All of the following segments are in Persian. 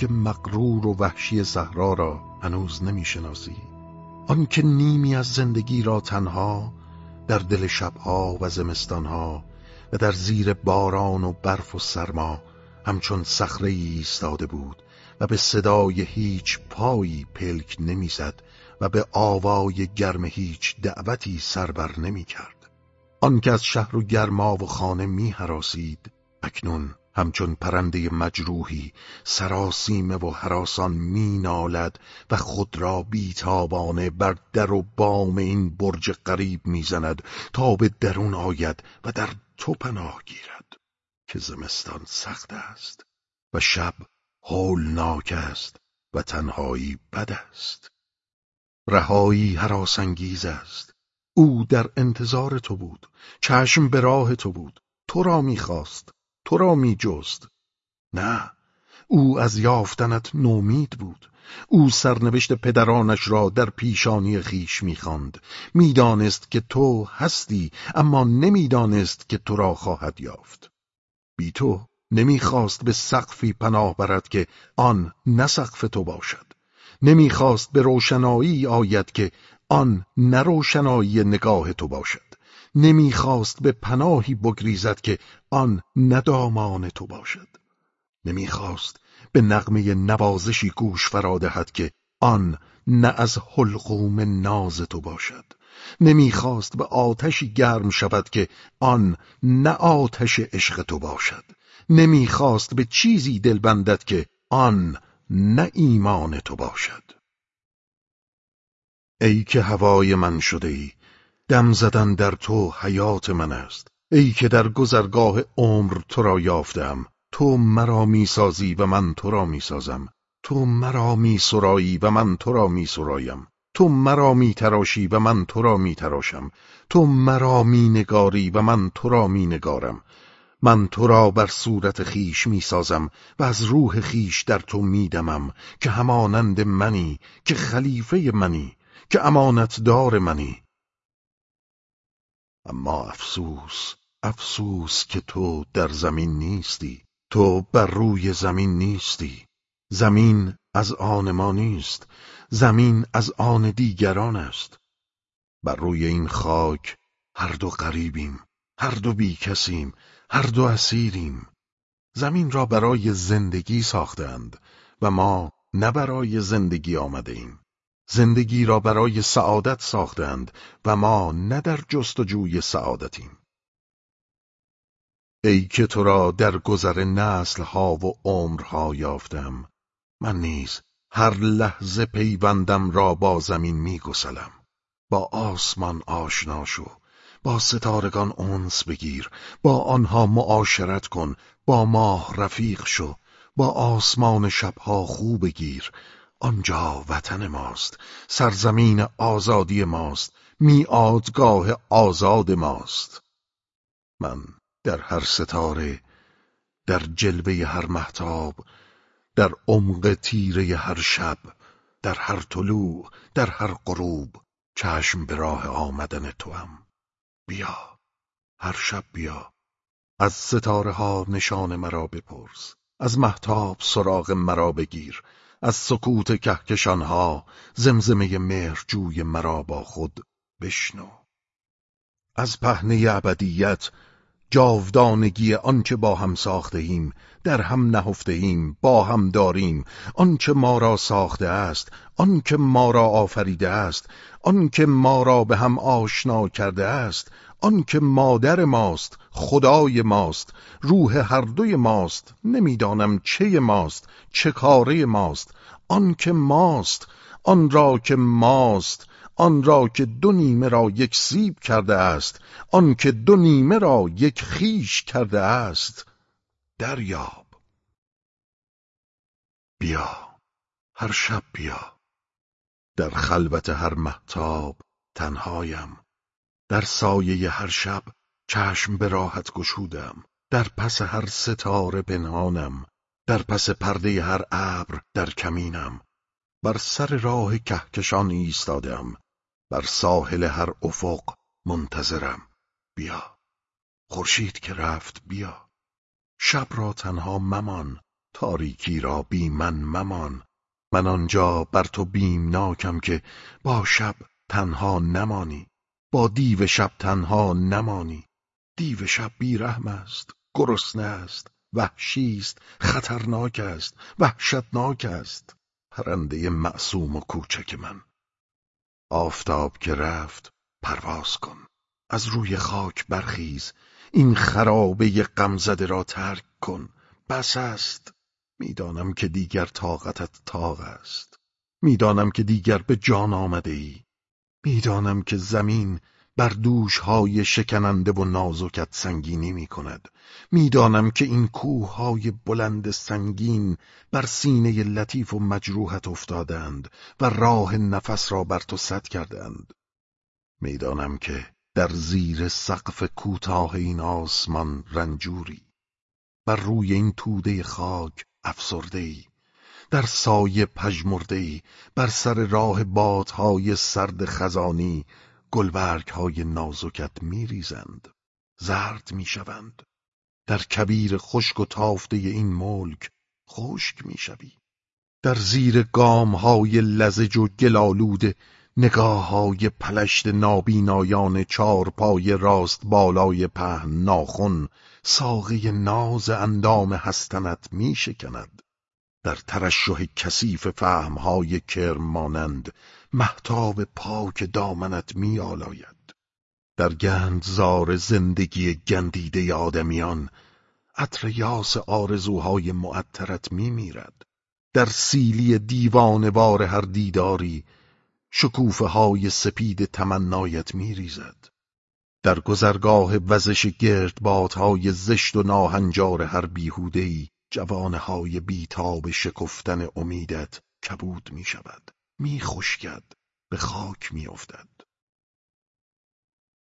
سگ مقرور و وحشی صحرا را هنوز نمی‌شناسی. آنکه نیمی از زندگی را تنها در دل شبها و زمستانها و در زیر باران و برف و سرما همچون صخره ایستاده بود و به صدای هیچ پایی پلک نمی‌زد و به آوای گرم هیچ دعوتی سربر نمی کرد آن که از شهر و گرما و خانه می حراسید اکنون همچون پرنده مجروحی سراسیمه و حراسان می نالد و خود را بیتابانه بر در و بام این برج قریب می‌زند تا به درون آید و در تو پناه گیرد که زمستان سخت است و شب هولناک است و تنهایی بد است. رهایی حراسانگیز است. او در انتظار تو بود چشم به راه تو بود. تو را می‌خواست. تو را میجست. نه او از یافتنت نومید بود. او سرنوشت پدرانش را در پیشانی خیش می‌خواند. می‌دانست که تو هستی اما نمی‌دانست که تو را خواهد یافت. بی تو نمی‌خواست به سقفی پناه برد که آن نه سقف تو باشد. نمی‌خواست به روشنایی آید که آن نه روشنایی نگاه تو باشد. نمی‌خواست به پناهی بگریزد که آن ندامان تو باشد. نمی‌خواست به نغمه نوازشی گوش فرادهد که آن نه از حلقوم ناز تو باشد. نمی‌خواست به آتشی گرم شود که آن نه آتش عشق تو باشد. نمی‌خواست به چیزی دل بندد که آن نه ایمان تو باشد. ای که هوای من شده ای دم زدن در تو حیات من است. ای که در گذرگاه عمر تو را یافتم تو مرا می‌سازی و من تو را می‌سازم. تو مرا میسرایی و من تو را میسرایم. تو مرا میتراشی و من تو را میتراشم. تو مرا مینگاری و من تو را مینگارم. من تو را بر صورت خیش می‌سازم و از روح خیش در تو میدمم که همانند منی که خلیفه منی که امانتدار منی. اما افسوس افسوس که تو در زمین نیستی. تو بر روی زمین نیستی. زمین از آن ما نیست. زمین از آن دیگران است. بر روی این خاک هر دو غریبیم هر دو بی کسیم هر دو اسیریم. زمین را برای زندگی ساختند و ما نه برای زندگی آمده ایم. زندگی را برای سعادت ساختند و ما نه در جستجوی سعادتیم. ای که تو را در گذر نسلها و عمرها یافتم من نیز هر لحظه پیوندم را با زمین میگسلم. با آسمان آشنا شو با ستارگان اونس بگیر با آنها معاشرت کن با ماه رفیق شو با آسمان شبها خوب بگیر آنجا وطن ماست سرزمین آزادی ماست میادگاه آزاد ماست. من در هر ستاره در جلوه هر محتاب در عمق تیره هر شب در هر طلوع در هر غروب چشم به راه آمدن توام. بیا هر شب بیا. از ستاره ها نشان مرا بپرس از محتاب سراغ مرا بگیر. از سکوت کهکشانها زمزمه مهرجوی مرا با خود بشنو. از پهنه ابدیت جاودانگی آنچه با هم ساخته ایم در هم نهفته ایم با هم داریم. آنچه ما را ساخته است آنکه ما را آفریده است آنکه ما را به هم آشنا کرده است آنکه مادر ماست خدای ماست روح هر دوی ماست نمی‌دانم چه ماست چه کاره ماست. آنکه ماست آن را که ماست آن را که دو نیمه را یک سیب کرده است آن که دو نیمه را یک خیش کرده است. دریاب. بیا هر شب بیا. در خلوت هر محتاب تنهایم. در سایه هر شب چشم به راحت گشودم. در پس هر ستاره پنهانم در پس پرده هر ابر در کمینم. بر سر راه کهکشان ایستادم. بر ساحل هر افق منتظرم. بیا. خورشید که رفت بیا. شب را تنها ممان. تاریکی را بی من ممان. من آنجا بر تو بیمناکم که با شب تنها نمانی. با دیو شب تنها نمانی. دیو شب بیرحم است گرسنه است وحشی است خطرناک است وحشتناک است. پرنده معصوم و کوچک من. آفتاب که رفت پرواز کن. از روی خاک برخیز. این خرابه غمزده را ترک کن. بس است. می‌دانم که دیگر طاقتت طاق است. می‌دانم که دیگر به جان آمده ای. می‌دانم که زمین بر دوشهای شکننده و نازکت سنگینی می کند می‌دانم که این کوههای بلند سنگین بر سینه لطیف و مجروحت افتادند و راه نفس را بر تو سد کردند. می‌دانم که در زیر سقف کوتاه این آسمان رنجوری. بر روی این توده خاک افسرده ای در سایه پژمرده ای بر سر راه بادهای سرد خزانی گلبرگ های نازکت میریزند زرد می‌شوند. در کبیر خشک و تافته این ملک خشک می‌شوی. در زیر گام های لزج و گلالود نگاه های پلشت نابینایان چارپای راست بالای پهن ناخن ساقه ناز اندام هستنت می شکند در ترشح کثیف فهمهای کرم مانند محتاب پاک دامنت می آلاید در گندزار زندگی گندیده آدمیان عطر یاس آرزوهای معطرت می میرد در سیلی دیوانوار هر دیداری شکوفه های سپید تمنایت می ریزد در گذرگاه وزش گردبادهای زشت و ناهنجار هر بیهودهی جوانه های بیتاب شکفتن امیدت کبود می شود می خشکد به خاک می افتد.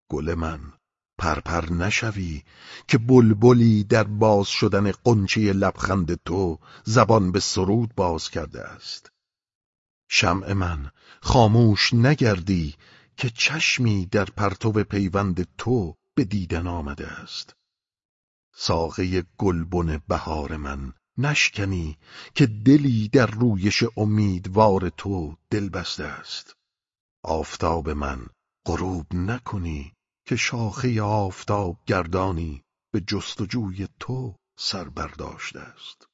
گل من پرپر نشوی که بلبلی در باز شدن قنچه لبخند تو زبان به سرود باز کرده است شمع من خاموش نگردی که چشمی در پرتو پیوند تو به دیدن آمده است ساقه گلبن بهار من نشکنی که دلی در رویش امیدوار تو دل بسته است. آفتاب من غروب نکنی که شاخه آفتاب گردانی به جستجوی تو سر برداشته است.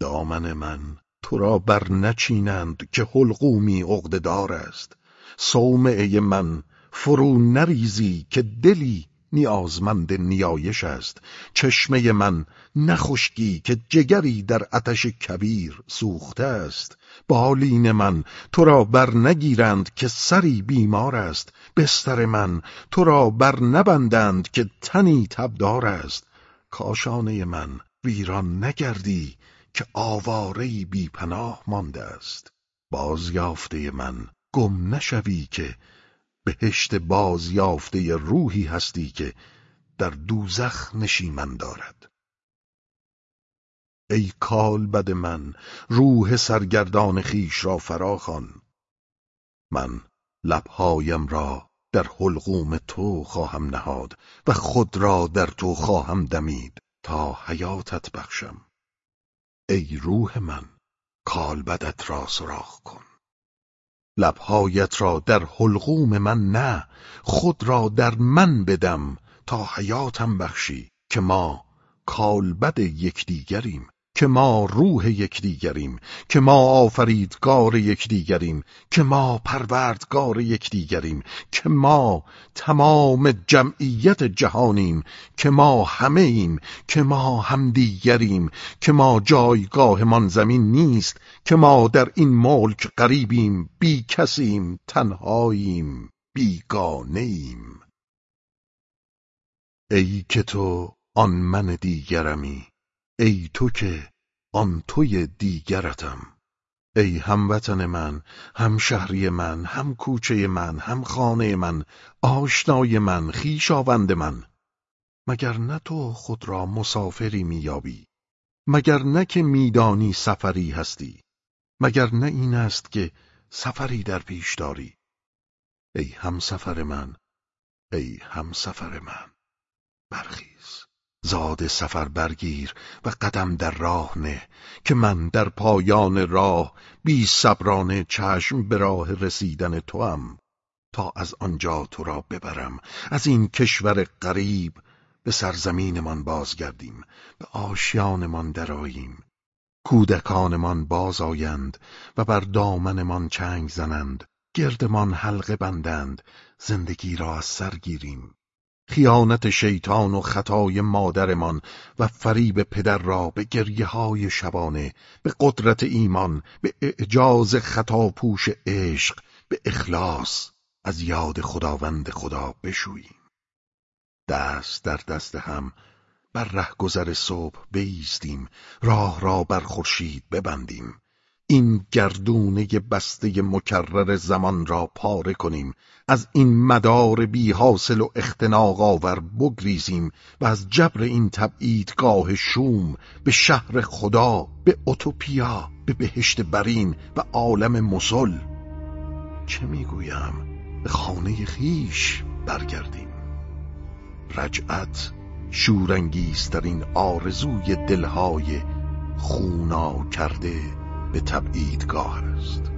دامن من تو را بر نچینند که حلقومی عقدهدار است. صومعه من فرو نریزی که دلی نیازمند نیایش است. چشمه من نخشکی که جگری در آتش کبیر سوخته است. بالین من تو را بر نگیرند که سری بیمار است. بستر من تو را بر نبندند که تنی تبدار است. کاشانه من ویران نگردی که آوارهای بی پناه مانده است. بازیافته من گم نشوی که بهشت بازیافته روحی هستی که در دوزخ نشیمن دارد. ای بد من روح سرگردان خیش را فراخوان من لبهایم را در حلقوم تو خواهم نهاد و خود را در تو خواهم دمید تا حیاتت بخشم. ای روح من کالبدت را سراخ کن. لبهایت را در حلقوم من نه خود را در من بدم تا حیاتم بخشی که ما کالبد یکدیگریم. که ما روح یکدیگریم که ما آفریدگار یکدیگریم که ما پروردگار یکدیگریم که ما تمام جمعیت جهانیم که ما همه ایم که ما همدیگریم که ما جایگاهمان زمین نیست که ما در این ملک قریبیم بی کسیم تنهاییم بیگانه ایم ای که تو آن من دیگرمی ای تو که آن توی دیگرتم. ای هموطن من هم شهری من هم کوچه من هم خانه من آشنای من خیشاوند من. مگر نه تو خود را مسافری میابی مگر نه که میدانی سفری هستی؟ مگر نه این است که سفری در پیش داری؟ ای همسفر من ای همسفر من برخیز زاد سفر برگیر و قدم در راه نه که من در پایان راه بی صبرانه چشم به راه رسیدن توام تا از آنجا تو را ببرم. از این کشور غریب به سرزمینمان بازگردیم به آشیانمان دراییم کودکانمان باز آیند و بر دامنمان چنگ زنند گردمان حلقه بندند زندگی را از سر گیریم. خیانت شیطان و خطای مادرمان و فریب پدر را به گریه های شبانه به قدرت ایمان به اعجاز خطاپوش عشق به اخلاص از یاد خداوند خدا بشوییم. دست در دست هم بر رهگذر صبح بیستیم راه را بر خورشید ببندیم. این گردونه بسته مکرر زمان را پاره کنیم. از این مدار بی حاصل و اختناق آور بگریزیم و از جبر این تبعیدگاه شوم به شهر خدا به اوتوپیا به بهشت برین و عالم مسل چه می‌گویم؟ به خانه خیش برگردیم. رجعت شورانگیزترین آرزوی دلهای خونا کرده به تبعیدگاه است.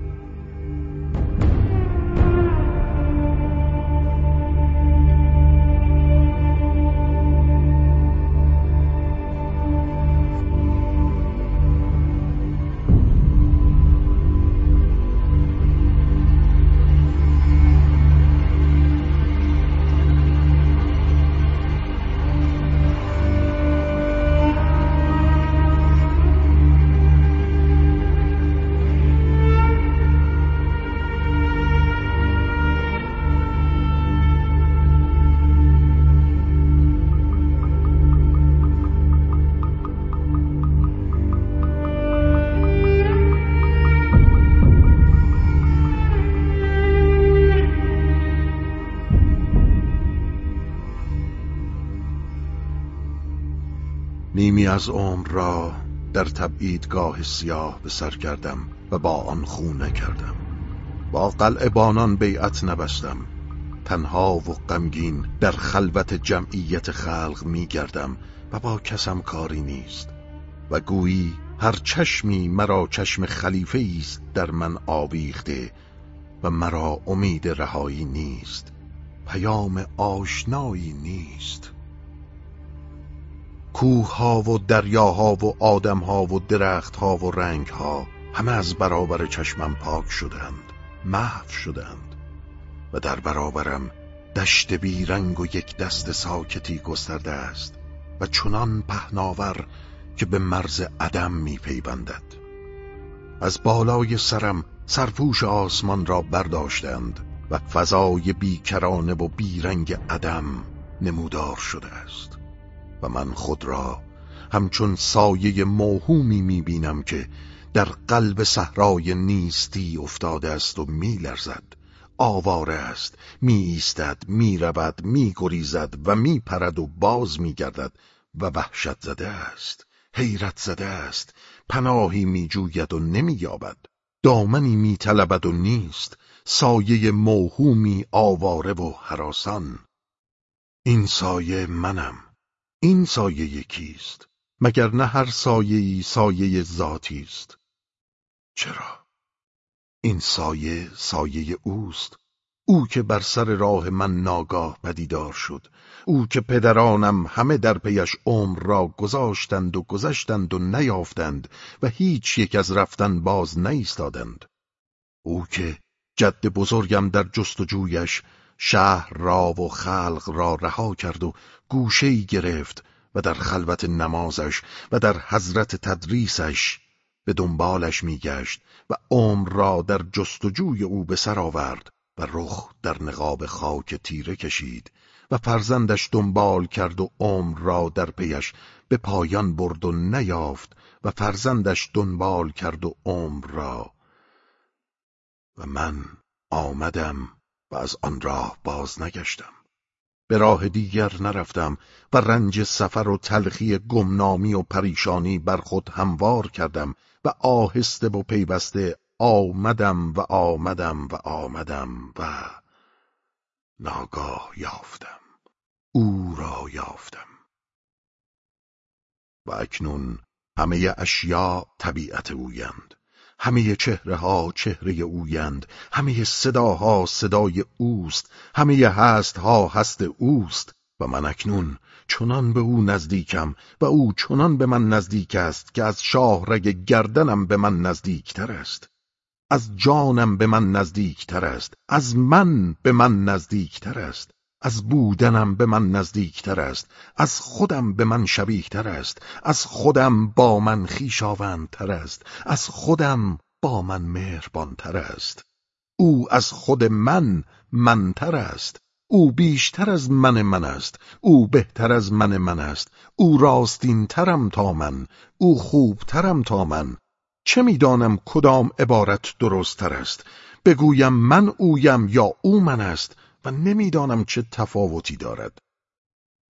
از عمر را در تبعیدگاه سیاه به سر کردم و با آن خونه کردم. با قلع بانان بیعت نبستم. تنها و غمگین در خلوت جمعیت خلق می گردم و با کسم کاری نیست. و گویی هر چشمی مرا چشم خلیفه است در من آویخته و مرا امید رهایی نیست. پیام آشنایی نیست. کوه ها و دریاها و آدم ها و درخت ها و رنگ ها همه از برابر چشمم پاک شدند محو شدند و در برابرم دشت بی رنگ و یک دست ساکتی گسترده است و چنان پهناور که به مرز عدم می پیبندد. از بالای سرم سرپوش آسمان را برداشتند و فضای بیکرانه و بیرنگ عدم نمودار شده است و من خود را همچون سایه موهومی می‌بینم که در قلب صحرای نیستی افتاده است و میلرزد. آواره است می ایستد می رود می گریزد و می پرد و باز می گردد و وحشت زده است حیرت زده است پناهی می جوید و نمی یابد دامنی می طلبد و نیست سایه موهومی آواره و حراسان این سایه منم. این سایه کیست؟ مگر نه هر سایه سایه ذاتی است. چرا؟ این سایه سایه اوست. او که بر سر راه من ناگاه پدیدار شد. او که پدرانم همه در پیش عمر را گذاشتند و گذشتند و نیافتند و هیچ یک از رفتن باز نیستادند. او که جد بزرگم در جستجویش شهر را و خلق را رها کرد و گوشهای گرفت و در خلوت نمازش و در حضرت تدریسش به دنبالش میگشت و عمر را در جستجوی او به سر آورد و رخ در نقاب خاک تیره کشید و فرزندش دنبال کرد و عمر را در پیش به پایان برد و نیافت و فرزندش دنبال کرد و عمر را. و من آمدم و از آن راه باز نگشتم. به راه دیگر نرفتم و رنج سفر و تلخی گمنامی و پریشانی بر خود هموار کردم و آهسته و پیوسته آمدم و آمدم و آمدم و ناگاه یافتم. او را یافتم. و اکنون همه اشیا طبیعت اویند. همه چهره ها چهره اویند همه صداها صدای اوست همه هست ها هست اوست. و من اکنون چنان به او نزدیکم و او چنان به من نزدیک است که از شاهرگ گردنم به من نزدیکتر است. از جانم به من نزدیکتر است. از من به من نزدیکتر است. از بودنم به من نزدیکتر است از خودم به من شبیهتر است از خودم با من خویشاوندتر است از خودم با من مهربانتر است. او از خود من منتر است او بیشتر از من من است او بهتر از من من است او راستین ترم تا من او خوبترم تا من. چه می‌دانم کدام عبارت درستتر است؟ بگویم من اویم یا او من است؟ و نمی‌دانم چه تفاوتی دارد.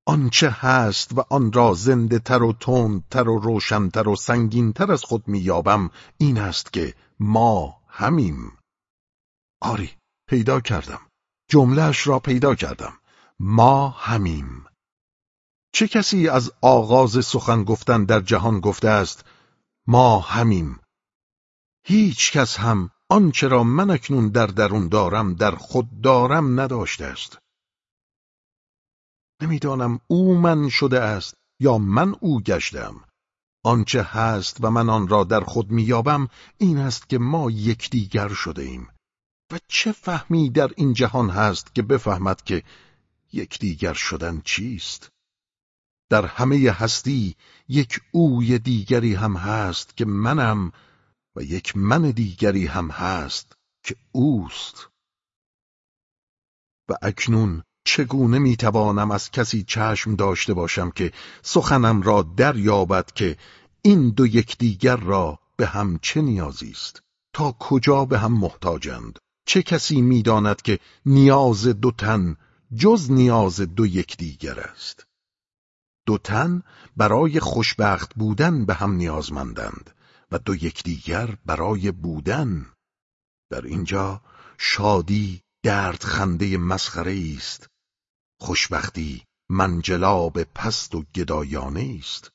آنچه هست و آن را زنده تر و تندتر و روشنتر و سنگینتر از خود مییابم این است که ما همیم. آری پیدا کردم. جملهش را پیدا کردم. ما همیم. چه کسی از آغاز سخن گفتن در جهان گفته است ما همیم. هیچ کس هم آنچه را من اکنون در درون دارم در خود دارم نداشته است. نمی‌دانم او من شده است یا من او گشتم. آنچه هست و من آن را در خود میابم این است که ما یکدیگر شده ایم و چه فهمی در این جهان هست که بفهمد که یکدیگر شدن چیست؟ در همه هستی یک اوی دیگری هم هست که منم و یک من دیگری هم هست که اوست. و اکنون چگونه می‌توانم از کسی چشم داشته باشم که سخنم را دریابد که این دو یکدیگر را به هم چه نیازی است؟ تا کجا به هم محتاجند؟ چه کسی می‌داند که نیاز دو تن جز نیاز دو یکدیگر است؟ دو تن برای خوشبخت بودن به هم نیازمندند. و دو یکدیگر برای بودن. در اینجا شادی درد خنده مسخره است خوشبختی منجلاب پست و گدایانه است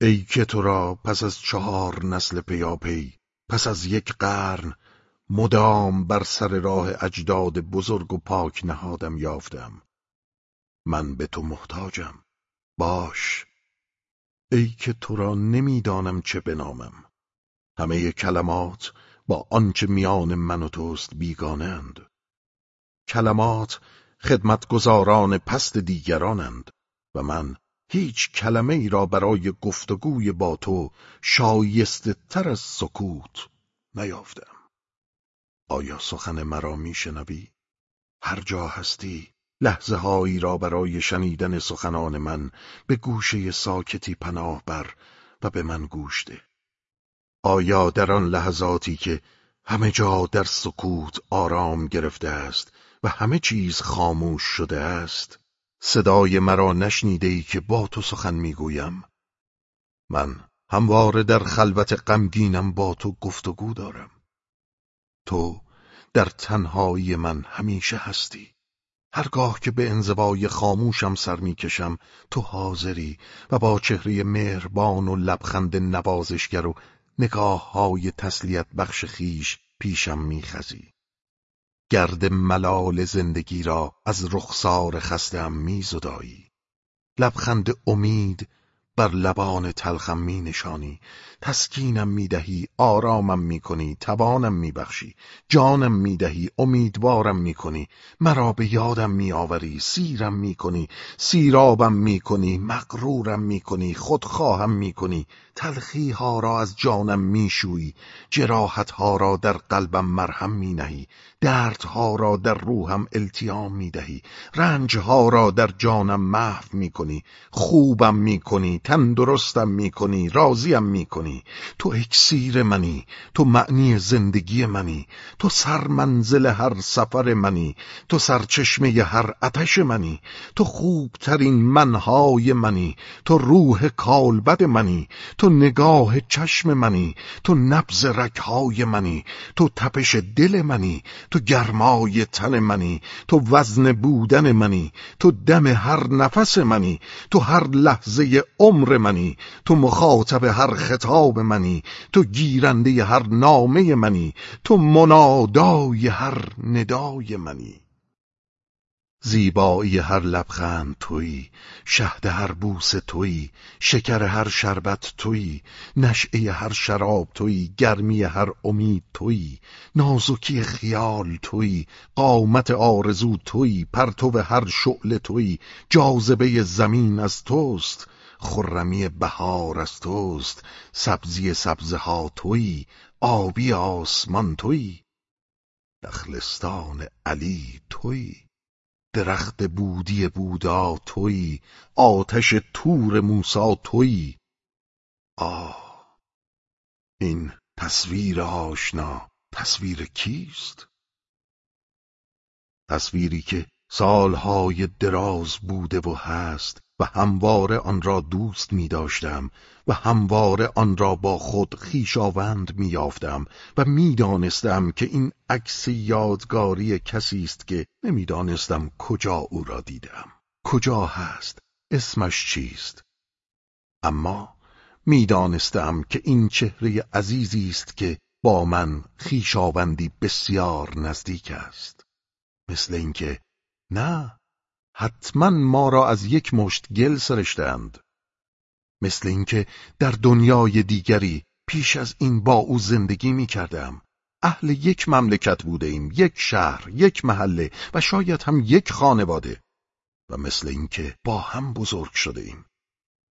ای که تو را پس از چهار نسل پیاپی پس از یک قرن مدام بر سر راه اجداد بزرگ و پاک نهادم یافتم. من به تو محتاجم. باش. ای که تو را نمی‌دانم چه بنامم. همه کلمات با آنچه میان من و توست بیگانند. کلمات خدمتگزاران پست دیگرانند و من هیچ کلمه ای را برای گفتگوی با تو شایسته تر از سکوت نیافتم. آیا سخن مرا میشنوی؟ هر جا هستی لحظه هایی را برای شنیدن سخنان من به گوشه ساکتی پناه بر و به من گوش ده. آیا در آن لحظاتی که همه جا در سکوت آرام گرفته است و همه چیز خاموش شده است صدای مرا نشنیده ای که با تو سخن می‌گویم؟ من همواره در خلوت غمگینم با تو گفتگو دارم. تو در تنهایی من همیشه هستی. هرگاه که به انزوای خاموشم سر می‌کشم تو حاضری و با چهره مهربان و لبخند نوازشگر و نگاه های تسلیت بخش خیش پیشم میخزی. گرد ملال زندگی را از رخسار خستم میزدایی. لبخند امید بر لبان تلخم می نشانی. تسکینم می دهی آرامم می کنی توانم می بخشی. جانم می دهی امیدوارم می کنی. مرا به یادم می آوری سیرم می کنی. سیرابم می کنی مقرورم می کنی خودخواهم می کنی. تلخی ها را از جانم می شوی جراحت ها را در قلبم مرهم می نهی دردها را در روحم التیام می دهی رنج ها را در جانم محو می کنی خوبم می کنی تندرستم می کنی راضیم می کنی تو اکسیر منی تو معنی زندگی منی تو سرمنزل هر سفر منی تو سرچشمه هر آتش منی تو خوبترین منهای منی تو روح کالبد منی تو نگاه چشم منی تو نبز رکهای منی تو تپش دل منی تو گرمای تن منی تو وزن بودن منی تو دم هر نفس منی تو هر لحظه عمر منی تو مخاطب هر خطاب منی تو گیرنده هر نامه منی تو منادای هر ندای منی. زیبایی هر لبخند تویی شهد هر بوس تویی شکر هر شربت تویی نشعه هر شراب تویی گرمی هر امید تویی نازکی خیال تویی قامت آرزو تویی پرتو هر شعله تویی جاذبه زمین از توست خرمی بهار از توست سبزی سبزه ها تویی آبی آسمان تویی دخلستان علی تویی. درخت بودی بودا تویی آتش تور موسا تویی آه این تصویر آشنا تصویر کیست؟ تصویری که سالهای دراز بوده و هست و همواره آن را دوست می داشتم و همواره آن را با خود خیشاوند می یافتم و می دانستم که این عکس یادگاری کسی است که نمی‌دانستم کجا او را دیدم. کجا هست؟ اسمش چیست؟ اما می‌دانستم که این چهره عزیزی است که با من خیشاوندی بسیار نزدیک است. مثل اینکه نه حتما ما را از یک مشت گل سرشتند. مثل اینکه در دنیای دیگری پیش از این با او زندگی می کردم اهل یک مملکت بوده ایم یک شهر یک محله و شاید هم یک خانواده. و مثل اینکه با هم بزرگ شده ایم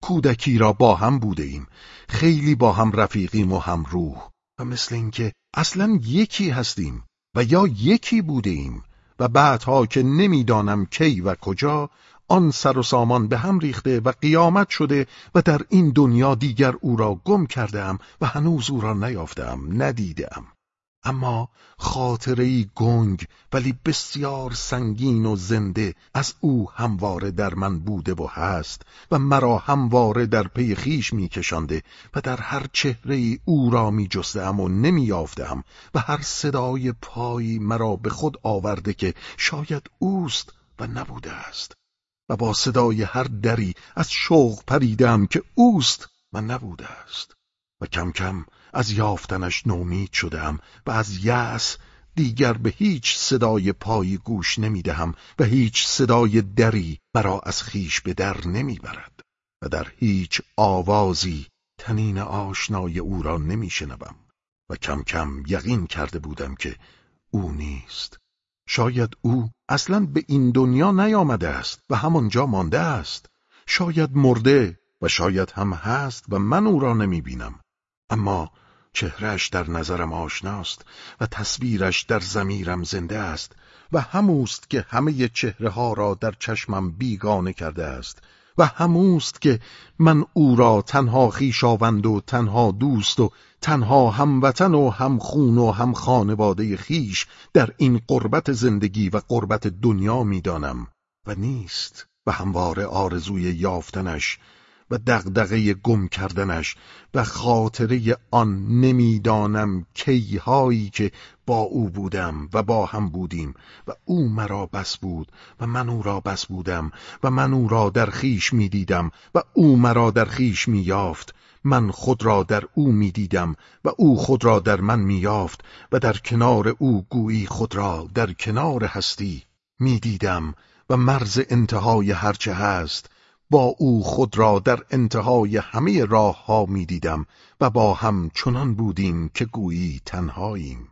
کودکی را با هم بوده ایم خیلی با هم رفیقیم و هم روح. و مثل اینکه اصلا یکی هستیم و یا یکی بوده ایم و بعدها که نمی‌دانم کی و کجا آن سر و سامان به هم ریخته و قیامت شده و در این دنیا دیگر او را گم کردم و هنوز او را نیافتم ندیدم اما خاطره گنگ ولی بسیار سنگین و زنده از او همواره در من بوده و هست و مرا همواره در پی خیش میکشانده و در هر چهره او را می جستم و نمی یافتم و هر صدای پایی مرا به خود آورده که شاید اوست و نبوده است. و با صدای هر دری از شوق پریدم که اوست و نبوده است. و کم کم از یافتنش نومید شدم و از یأس دیگر به هیچ صدای پایی گوش نمی‌دهم و هیچ صدای دری مرا از خیش به در نمی‌برد و در هیچ آوازی تنین آشنای او را نمیشنوم. و کم کم یقین کرده بودم که او نیست. شاید او اصلا به این دنیا نیامده است و همانجا مانده است. شاید مرده و شاید هم هست و من او را نمی بینم اما چهرش در نظرم آشناست و تصویرش در زمیرم زنده است و هموست که همه چهره ها را در چشمم بیگانه کرده است. و هموست که من او را تنها خیشاوند و تنها دوست و تنها هموطن و هم خون و هم خانواده خیش در این قربت زندگی و قربت دنیا می‌دانم. و نیست. و همواره آرزوی یافتنش و دغدغه گم کردنش و خاطره آن نمی‌دانم کیهایی که با او بودم و با هم بودیم و او مرا بس بود و من او را بس بودم و من او را در خیش می‌دیدم و او مرا در خیش مییافت. من خود را در او می‌دیدم و او خود را در من مییافت و در کنار او گویی خود را در کنار هستی می‌دیدم و مرز انتهای هرچه هست با او خود را در انتهای همه راه ها می دیدم و با هم چنان بودیم که گویی تنهاییم.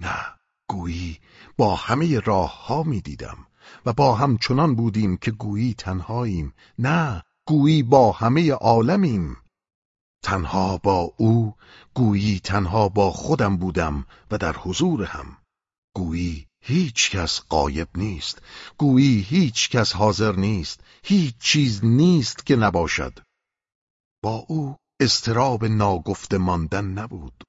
نه گویی با همه راه ها می دیدم و با هم چنان بودیم که گویی تنهاییم. نه گویی با همه عالمیم. تنها با او گویی تنها با خودم بودم و در حضور هم. گویی هیچ کس قایب نیست. گویی هیچ کس حاضر نیست. هیچ چیز نیست که نباشد. با او استراب ناگفته ماندن نبود.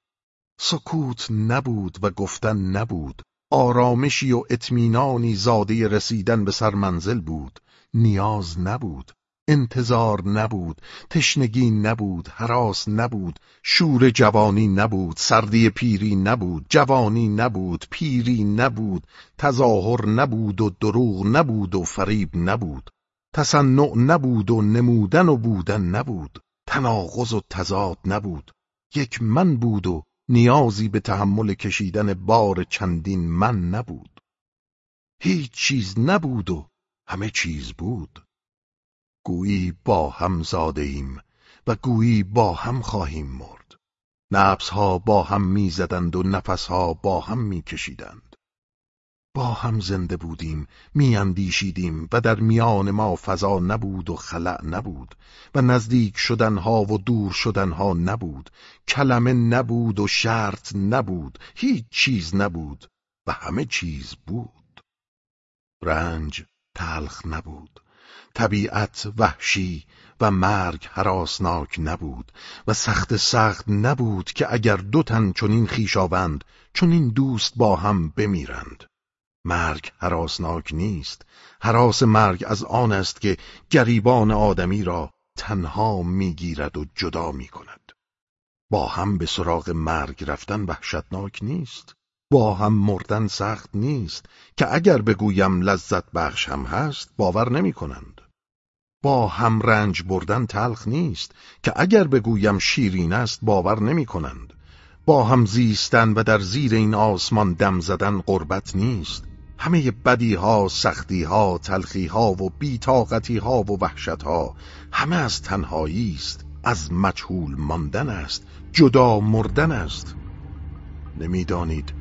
سکوت نبود و گفتن نبود. آرامشی و اطمینانی زاده رسیدن به سرمنزل بود. نیاز نبود. انتظار نبود تشنگی نبود حراس نبود شور جوانی نبود سردی پیری نبود جوانی نبود پیری نبود تظاهر نبود و دروغ نبود و فریب نبود. تصنع نبود و نمودن و بودن نبود. تناقض و تضاد نبود. یک من بود و نیازی به تحمل کشیدن بار چندین من نبود. هیچ چیز نبود و همه چیز بود. گویی با هم زاده ایم و گویی با هم خواهیم مرد. نفس ها با هم می‌زدند و نفس ها با هم میکشیدند. با هم زنده بودیم میاندیشیدیم و در میان ما فضا نبود و خلع نبود و نزدیک شدنها و دور شدنها نبود. کلمه نبود و شرط نبود هیچ چیز نبود و همه چیز بود. رنج تلخ نبود. طبیعت وحشی و مرگ حراسناک نبود و سخت سخت نبود که اگر دو تن چنین خویشاوند چنین دوست با هم بمیرند. مرگ حراسناک نیست. حراس مرگ از آن است که گریبان آدمی را تنها می‌گیرد و جدا می‌کند. با هم به سراغ مرگ رفتن وحشتناک نیست. با هم مردن سخت نیست که اگر بگویم لذت بخش هم هست باور نمی کنند. با هم رنج بردن تلخ نیست که اگر بگویم شیرین است باور نمی کنند. با هم زیستن و در زیر این آسمان دم زدن قربت نیست همه بدی ها، سختی ها، تلخی ها و بیتاقتی ها و وحشت ها همه از تنهایی است از مجهول ماندن است جدا مردن است نمی‌دانید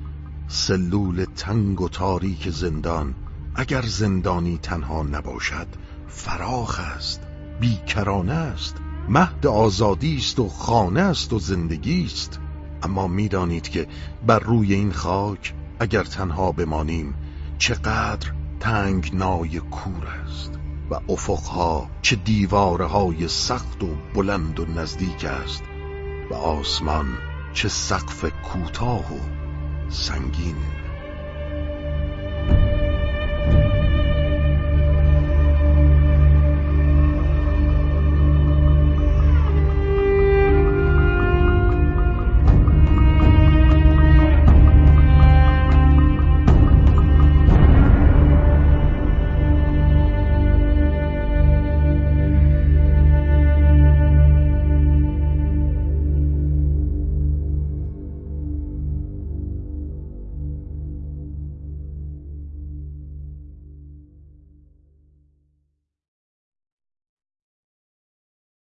سلول تنگ و تاریک زندان اگر زندانی تنها نباشد فراخ است بیکرانه است مهد آزادی است و خانه است و زندگی است. اما می‌دانید که بر روی این خاک اگر تنها بمانیم چقدر تنگنای کور است و افقها چه دیوارهای سخت و بلند و نزدیک است و آسمان چه سقف کوتاه و سنگین.